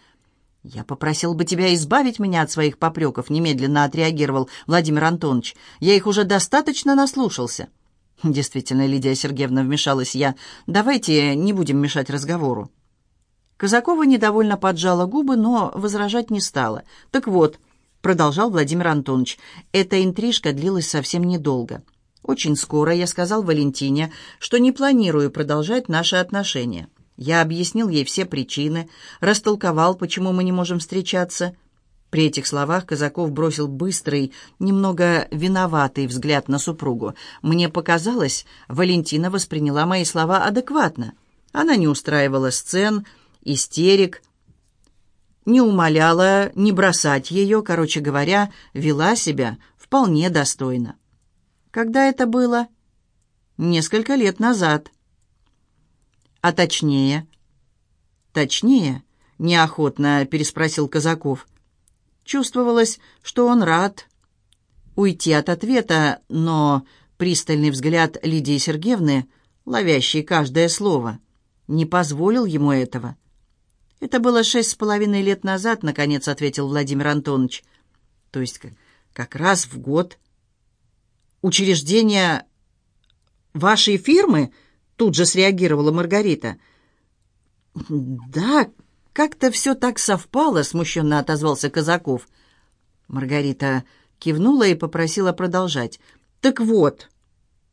«Я попросил бы тебя избавить меня от своих попреков», — немедленно отреагировал Владимир Антонович. «Я их уже достаточно наслушался». «Действительно, Лидия Сергеевна, вмешалась я. Давайте не будем мешать разговору». Казакова недовольно поджала губы, но возражать не стала. «Так вот», — продолжал Владимир Антонович, — «эта интрижка длилась совсем недолго. Очень скоро я сказал Валентине, что не планирую продолжать наши отношения». Я объяснил ей все причины, растолковал, почему мы не можем встречаться. При этих словах Казаков бросил быстрый, немного виноватый взгляд на супругу. Мне показалось, Валентина восприняла мои слова адекватно. Она не устраивала сцен, истерик, не умоляла не бросать ее, короче говоря, вела себя вполне достойно. Когда это было? Несколько лет назад. А точнее? Точнее, неохотно переспросил Казаков. Чувствовалось, что он рад уйти от ответа, но пристальный взгляд Лидии Сергеевны, ловящий каждое слово, не позволил ему этого. «Это было шесть с половиной лет назад», — наконец ответил Владимир Антонович. «То есть как раз в год учреждения вашей фирмы?» Тут же среагировала Маргарита. «Да, как-то все так совпало», — смущенно отозвался Казаков. Маргарита кивнула и попросила продолжать. «Так вот,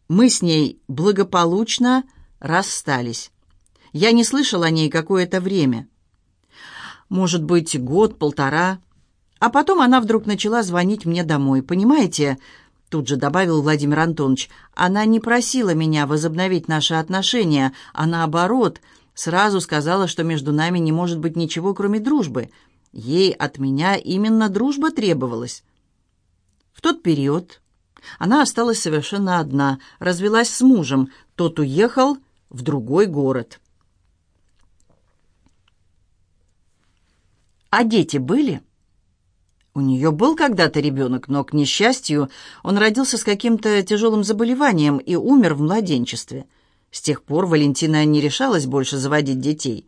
мы с ней благополучно расстались. Я не слышал о ней какое-то время. Может быть, год-полтора. А потом она вдруг начала звонить мне домой. Понимаете, Тут же добавил Владимир Антонович, она не просила меня возобновить наши отношения, а наоборот, сразу сказала, что между нами не может быть ничего, кроме дружбы. Ей от меня именно дружба требовалась. В тот период она осталась совершенно одна, развелась с мужем, тот уехал в другой город. А дети были? У нее был когда-то ребенок, но, к несчастью, он родился с каким-то тяжелым заболеванием и умер в младенчестве. С тех пор Валентина не решалась больше заводить детей.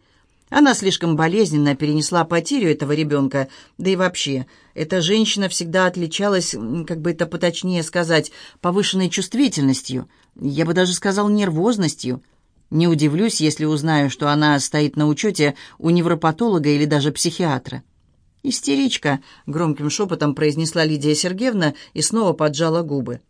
Она слишком болезненно перенесла потерю этого ребенка, да и вообще, эта женщина всегда отличалась, как бы это поточнее сказать, повышенной чувствительностью, я бы даже сказал нервозностью. Не удивлюсь, если узнаю, что она стоит на учете у невропатолога или даже психиатра. «Истеричка», — громким шепотом произнесла Лидия Сергеевна и снова поджала губы.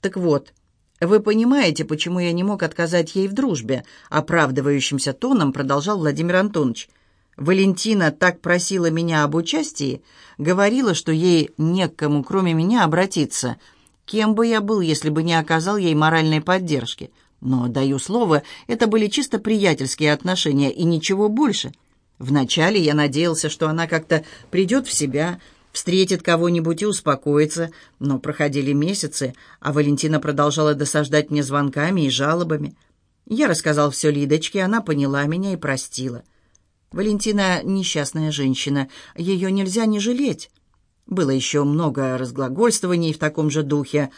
«Так вот, вы понимаете, почему я не мог отказать ей в дружбе?» Оправдывающимся тоном продолжал Владимир Антонович. «Валентина так просила меня об участии, говорила, что ей не к кому, кроме меня, обратиться. Кем бы я был, если бы не оказал ей моральной поддержки? Но, даю слово, это были чисто приятельские отношения и ничего больше». Вначале я надеялся, что она как-то придет в себя, встретит кого-нибудь и успокоится, но проходили месяцы, а Валентина продолжала досаждать мне звонками и жалобами. Я рассказал все Лидочке, она поняла меня и простила. Валентина — несчастная женщина, ее нельзя не жалеть. Было еще много разглагольствований в таком же духе.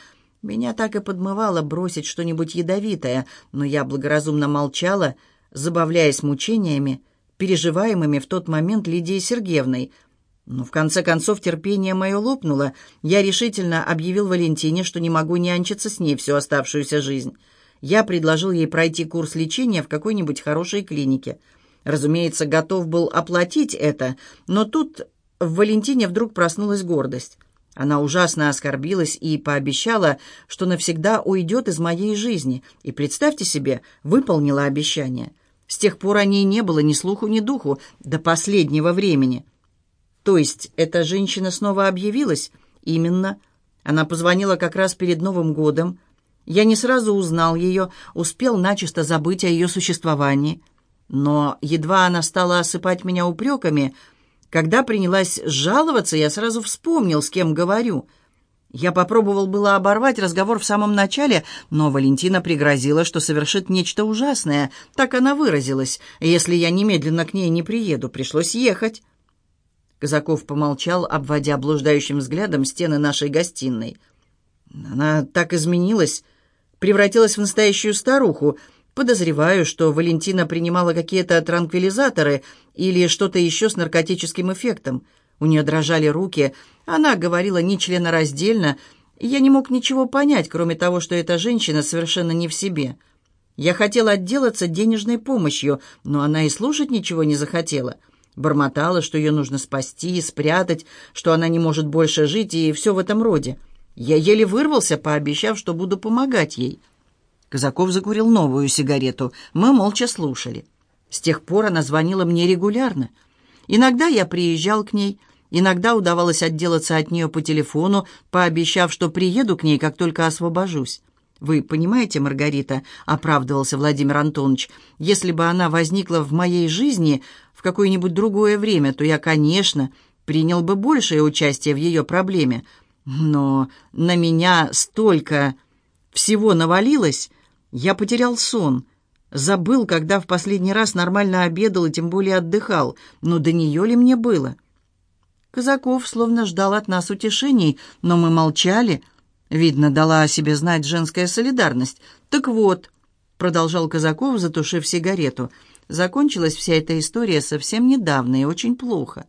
Меня так и подмывало бросить что-нибудь ядовитое, но я благоразумно молчала, забавляясь мучениями, переживаемыми в тот момент Лидией Сергеевной. Но в конце концов терпение мое лопнуло. Я решительно объявил Валентине, что не могу нянчиться с ней всю оставшуюся жизнь. Я предложил ей пройти курс лечения в какой-нибудь хорошей клинике. Разумеется, готов был оплатить это, но тут в Валентине вдруг проснулась гордость. Она ужасно оскорбилась и пообещала, что навсегда уйдет из моей жизни. И, представьте себе, выполнила обещание. С тех пор о ней не было ни слуху, ни духу до последнего времени. То есть эта женщина снова объявилась? Именно. Она позвонила как раз перед Новым годом. Я не сразу узнал ее, успел начисто забыть о ее существовании. Но едва она стала осыпать меня упреками – когда принялась жаловаться, я сразу вспомнил, с кем говорю. Я попробовал было оборвать разговор в самом начале, но Валентина пригрозила, что совершит нечто ужасное. Так она выразилась. Если я немедленно к ней не приеду, пришлось ехать. Казаков помолчал, обводя блуждающим взглядом стены нашей гостиной. Она так изменилась, превратилась в настоящую старуху, Подозреваю, что Валентина принимала какие-то транквилизаторы или что-то еще с наркотическим эффектом. У нее дрожали руки, она говорила нечленораздельно, и я не мог ничего понять, кроме того, что эта женщина совершенно не в себе. Я хотел отделаться денежной помощью, но она и слушать ничего не захотела. Бормотала, что ее нужно спасти и спрятать, что она не может больше жить и все в этом роде. Я еле вырвался, пообещав, что буду помогать ей. Казаков закурил новую сигарету. Мы молча слушали. С тех пор она звонила мне регулярно. Иногда я приезжал к ней, иногда удавалось отделаться от нее по телефону, пообещав, что приеду к ней, как только освобожусь. «Вы понимаете, Маргарита», — оправдывался Владимир Антонович, «если бы она возникла в моей жизни в какое-нибудь другое время, то я, конечно, принял бы большее участие в ее проблеме. Но на меня столько всего навалилось, я потерял сон. Забыл, когда в последний раз нормально обедал и тем более отдыхал. Но до нее ли мне было? Казаков словно ждал от нас утешений, но мы молчали. Видно, дала о себе знать женская солидарность. «Так вот», — продолжал Казаков, затушив сигарету, «закончилась вся эта история совсем недавно и очень плохо».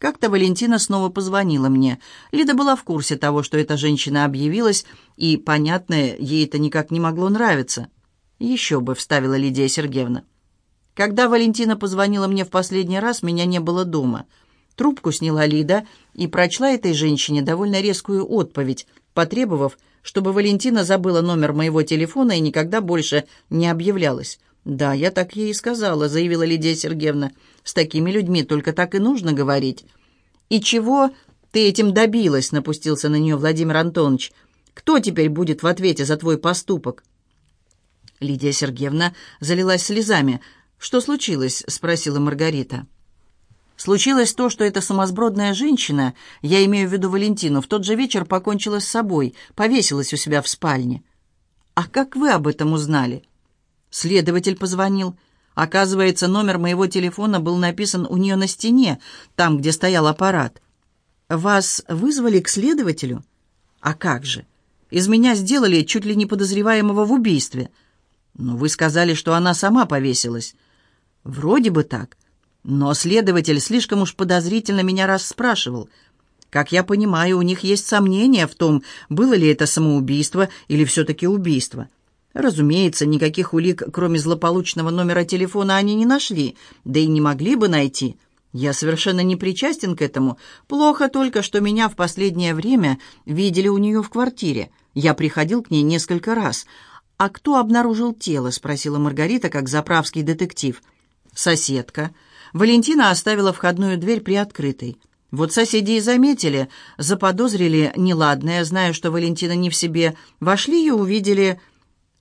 Как-то Валентина снова позвонила мне. Лида была в курсе того, что эта женщина объявилась, и, понятно, ей это никак не могло нравиться. «Еще бы», — вставила Лидия Сергеевна. Когда Валентина позвонила мне в последний раз, меня не было дома. Трубку сняла Лида и прочла этой женщине довольно резкую отповедь, потребовав, чтобы Валентина забыла номер моего телефона и никогда больше не объявлялась. «Да, я так ей и сказала», — заявила Лидия Сергеевна. «С такими людьми только так и нужно говорить». «И чего ты этим добилась?» — напустился на нее Владимир Антонович. «Кто теперь будет в ответе за твой поступок?» Лидия Сергеевна залилась слезами. «Что случилось?» — спросила Маргарита. «Случилось то, что эта сумасбродная женщина, я имею в виду Валентину, в тот же вечер покончила с собой, повесилась у себя в спальне». «А как вы об этом узнали?» Следователь позвонил. Оказывается, номер моего телефона был написан у нее на стене, там, где стоял аппарат. Вас вызвали к следователю? А как же? Из меня сделали чуть ли не подозреваемого в убийстве. Но вы сказали, что она сама повесилась. Вроде бы так. Но следователь слишком уж подозрительно меня расспрашивал. Как я понимаю, у них есть сомнения в том, было ли это самоубийство или все-таки убийство. Разумеется, никаких улик, кроме злополучного номера телефона, они не нашли, да и не могли бы найти. Я совершенно не причастен к этому. Плохо только, что меня в последнее время видели у нее в квартире. Я приходил к ней несколько раз. «А кто обнаружил тело?» — спросила Маргарита, как заправский детектив. «Соседка». Валентина оставила входную дверь приоткрытой. Вот соседи и заметили, заподозрили неладное, зная, что Валентина не в себе. Вошли и увидели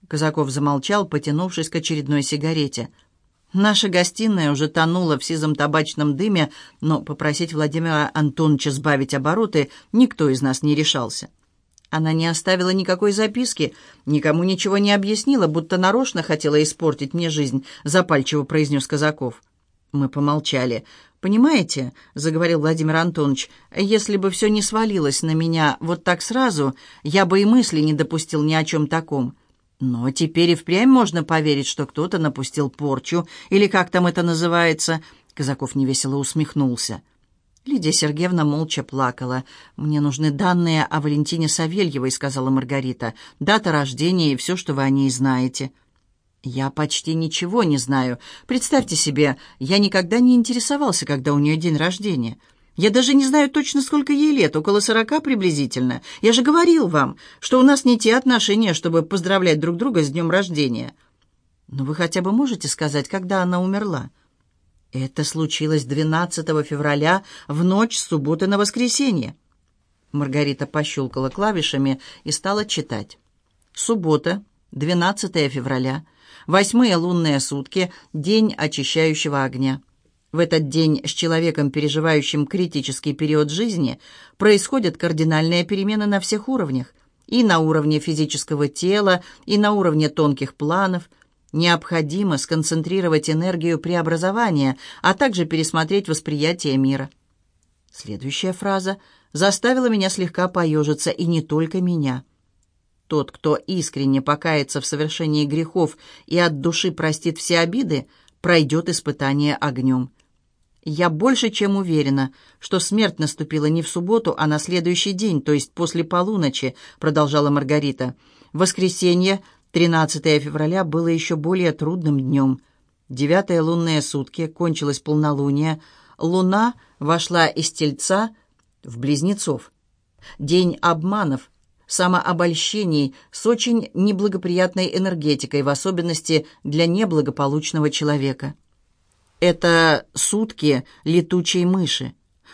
Казаков замолчал, потянувшись к очередной сигарете. Наша гостиная уже тонула в сизом табачном дыме, но попросить Владимира Антоновича сбавить обороты никто из нас не решался. Она не оставила никакой записки, никому ничего не объяснила, будто нарочно хотела испортить мне жизнь, запальчиво произнес Казаков. Мы помолчали. «Понимаете», — заговорил Владимир Антонович, «если бы все не свалилось на меня вот так сразу, я бы и мысли не допустил ни о чем таком. Но теперь и впрямь можно поверить, что кто-то напустил порчу, или как там это называется». Казаков невесело усмехнулся. Лидия Сергеевна молча плакала. «Мне нужны данные о Валентине Савельевой», — сказала Маргарита. «Дата рождения и все, что вы о ней знаете». «Я почти ничего не знаю. Представьте себе, я никогда не интересовался, когда у нее день рождения. Я даже не знаю точно, сколько ей лет, около сорока приблизительно. Я же говорил вам, что у нас не те отношения, чтобы поздравлять друг друга с днем рождения». «Но вы хотя бы можете сказать, когда она умерла?» «Это случилось 12 февраля, в ночь субботы на воскресенье». Маргарита пощелкала клавишами и стала читать. «Суббота, 12 февраля». Восьмые лунные сутки – день очищающего огня. В этот день с человеком, переживающим критический период жизни, происходят кардинальные перемены на всех уровнях. И на уровне физического тела, и на уровне тонких планов. Необходимо сконцентрировать энергию преобразования, а также пересмотреть восприятие мира. Следующая фраза заставила меня слегка поежиться, и не только меня – тот, кто искренне покается в совершении грехов и от души простит все обиды, пройдет испытание огнем. Я больше чем уверена, что смерть наступила не в субботу, а на следующий день, то есть после полуночи, продолжала Маргарита. Воскресенье, 13 февраля, было еще более трудным днем. Девятые лунные сутки, кончилось полнолуние, луна вошла из Тельца в Близнецов. День обманов, самообольщений с очень неблагоприятной энергетикой, в особенности для неблагополучного человека. Это сутки летучей мыши.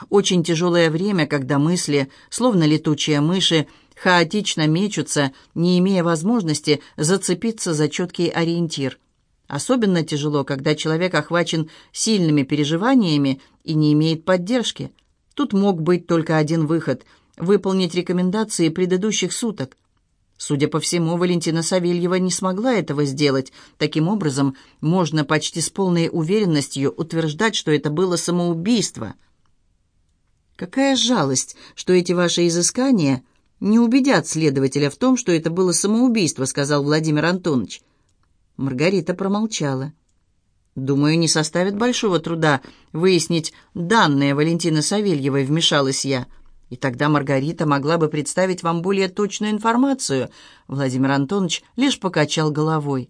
Очень тяжелое время, когда мысли, словно летучие мыши, хаотично мечутся, не имея возможности зацепиться за четкий ориентир. Особенно тяжело, когда человек охвачен сильными переживаниями и не имеет поддержки. Тут мог быть только один выход – выполнить рекомендации предыдущих суток. Судя по всему, Валентина Савельева не смогла этого сделать. Таким образом, можно почти с полной уверенностью утверждать, что это было самоубийство. Какая жалость, что эти ваши изыскания не убедят следователя в том, что это было самоубийство, сказал Владимир Антонович. Маргарита промолчала. «Думаю, не составит большого труда выяснить данные Валентины Савельевой», — вмешалась я. И тогда Маргарита могла бы представить вам более точную информацию. Владимир Антонович лишь покачал головой.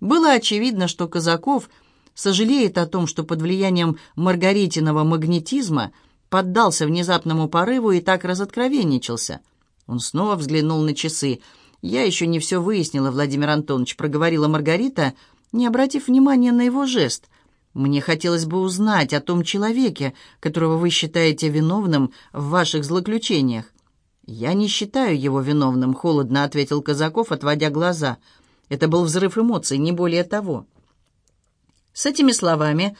Было очевидно, что Казаков сожалеет о том, что под влиянием Маргаритиного магнетизма поддался внезапному порыву и так разоткровенничался. Он снова взглянул на часы. «Я еще не все выяснила, Владимир Антонович», — проговорила Маргарита, не обратив внимания на его жест — мне хотелось бы узнать о том человеке, которого вы считаете виновным в ваших злоключениях. Я не считаю его виновным, холодно ответил Казаков, отводя глаза. Это был взрыв эмоций, не более того. С этими словами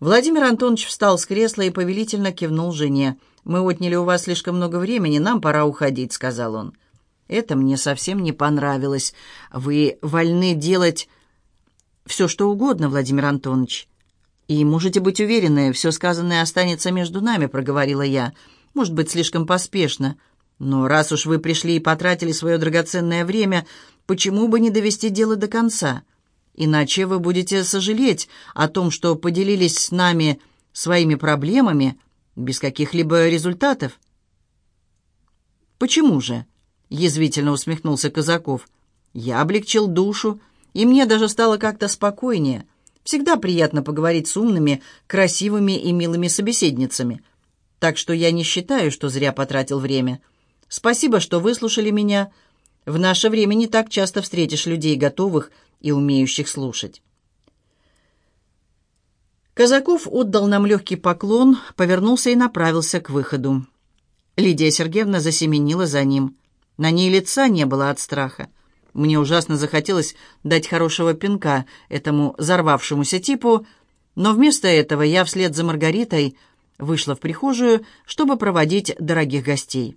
Владимир Антонович встал с кресла и повелительно кивнул жене. «Мы отняли у вас слишком много времени, нам пора уходить», — сказал он. «Это мне совсем не понравилось. Вы вольны делать все, что угодно, Владимир Антонович. «И можете быть уверены, все сказанное останется между нами», — проговорила я. «Может быть, слишком поспешно. Но раз уж вы пришли и потратили свое драгоценное время, почему бы не довести дело до конца? Иначе вы будете сожалеть о том, что поделились с нами своими проблемами без каких-либо результатов». «Почему же?» — язвительно усмехнулся Казаков. «Я облегчил душу, и мне даже стало как-то спокойнее». Всегда приятно поговорить с умными, красивыми и милыми собеседницами. Так что я не считаю, что зря потратил время. Спасибо, что выслушали меня. В наше время не так часто встретишь людей, готовых и умеющих слушать. Казаков отдал нам легкий поклон, повернулся и направился к выходу. Лидия Сергеевна засеменила за ним. На ней лица не было от страха. Мне ужасно захотелось дать хорошего пинка этому взорвавшемуся типу, но вместо этого я вслед за Маргаритой вышла в прихожую, чтобы проводить дорогих гостей.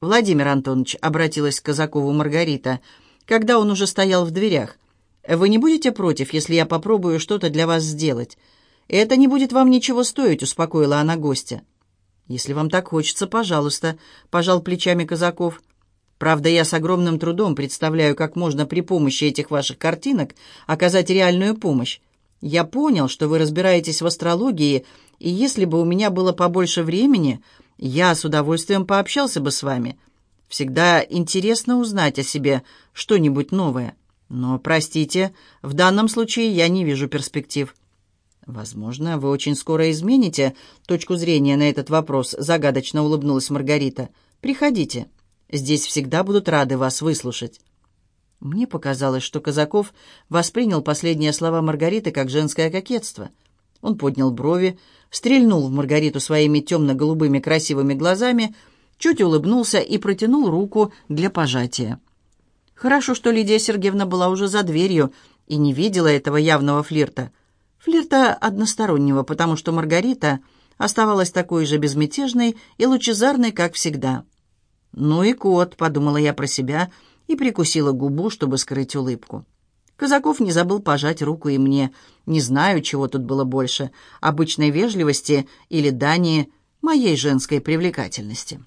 «Владимир Антонович», — обратилась к Казакову Маргарита, когда он уже стоял в дверях, «вы не будете против, если я попробую что-то для вас сделать? «Это не будет вам ничего стоить», — успокоила она гостя. «Если вам так хочется, пожалуйста», — пожал плечами Казаков. «Правда, я с огромным трудом представляю, как можно при помощи этих ваших картинок оказать реальную помощь. Я понял, что вы разбираетесь в астрологии, и если бы у меня было побольше времени, я с удовольствием пообщался бы с вами. Всегда интересно узнать о себе что-нибудь новое. Но, простите, в данном случае я не вижу перспектив». «Возможно, вы очень скоро измените точку зрения на этот вопрос», — загадочно улыбнулась Маргарита. «Приходите. Здесь всегда будут рады вас выслушать». Мне показалось, что Казаков воспринял последние слова Маргариты как женское кокетство. Он поднял брови, стрельнул в Маргариту своими темно-голубыми красивыми глазами, чуть улыбнулся и протянул руку для пожатия. Хорошо, что Лидия Сергеевна была уже за дверью и не видела этого явного флирта. Флирта одностороннего, потому что Маргарита оставалась такой же безмятежной и лучезарной, как всегда. «Ну и кот», — подумала я про себя и прикусила губу, чтобы скрыть улыбку. Казаков не забыл пожать руку и мне. Не знаю, чего тут было больше — обычной вежливости или дани моей женской привлекательности.